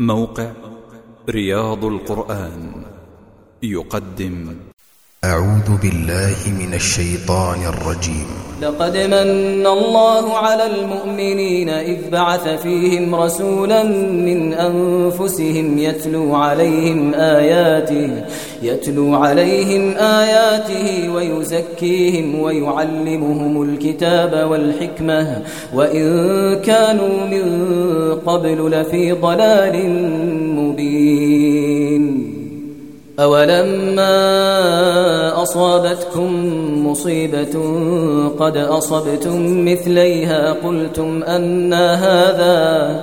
موقع رياض القرآن يقدم أعوذ بالله من الشيطان الرجيم. لقد من الله على المؤمنين إذ بعث فيهم رسولا من أنفسهم يتلو عليهم آياته يتلو عليهم آياته ويزكيهم ويعلمهم الكتاب والحكمة. وإن كانوا من قبل لفي ضلال مبين. أولما أصابتكم مصيبة قد أصبتم مثليها قلتم أن هذا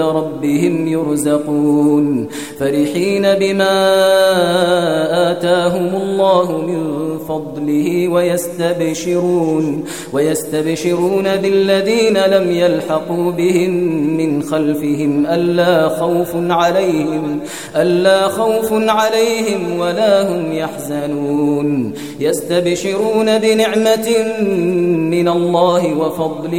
ربهم يرزقون فرحين بما آتاهم الله من فضله ويستبشرون ويستبشرون بالذين لم يلحقوا بهم من خلفهم ألا خوف عليهم ألا خوف عليهم ولا هم يحزنون يستبشرون بنعمة من الله وفضل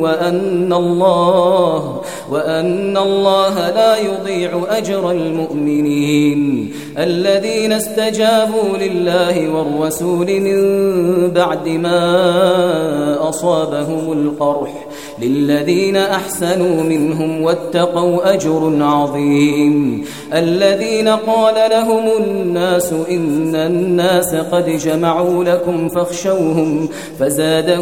وأن الله وأن الله لا يضيع أجر المؤمنين الذين استجابوا لله والرسول من بعد ما أصابهم القرح للذين أحسنوا منهم واتقوا أجر عظيم الذين قال لهم الناس إن الناس قد جمعوا لكم فاخشوهم فزادهم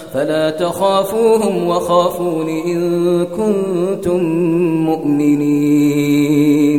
فلا تخافوهم وخافون إن كنتم مؤمنين.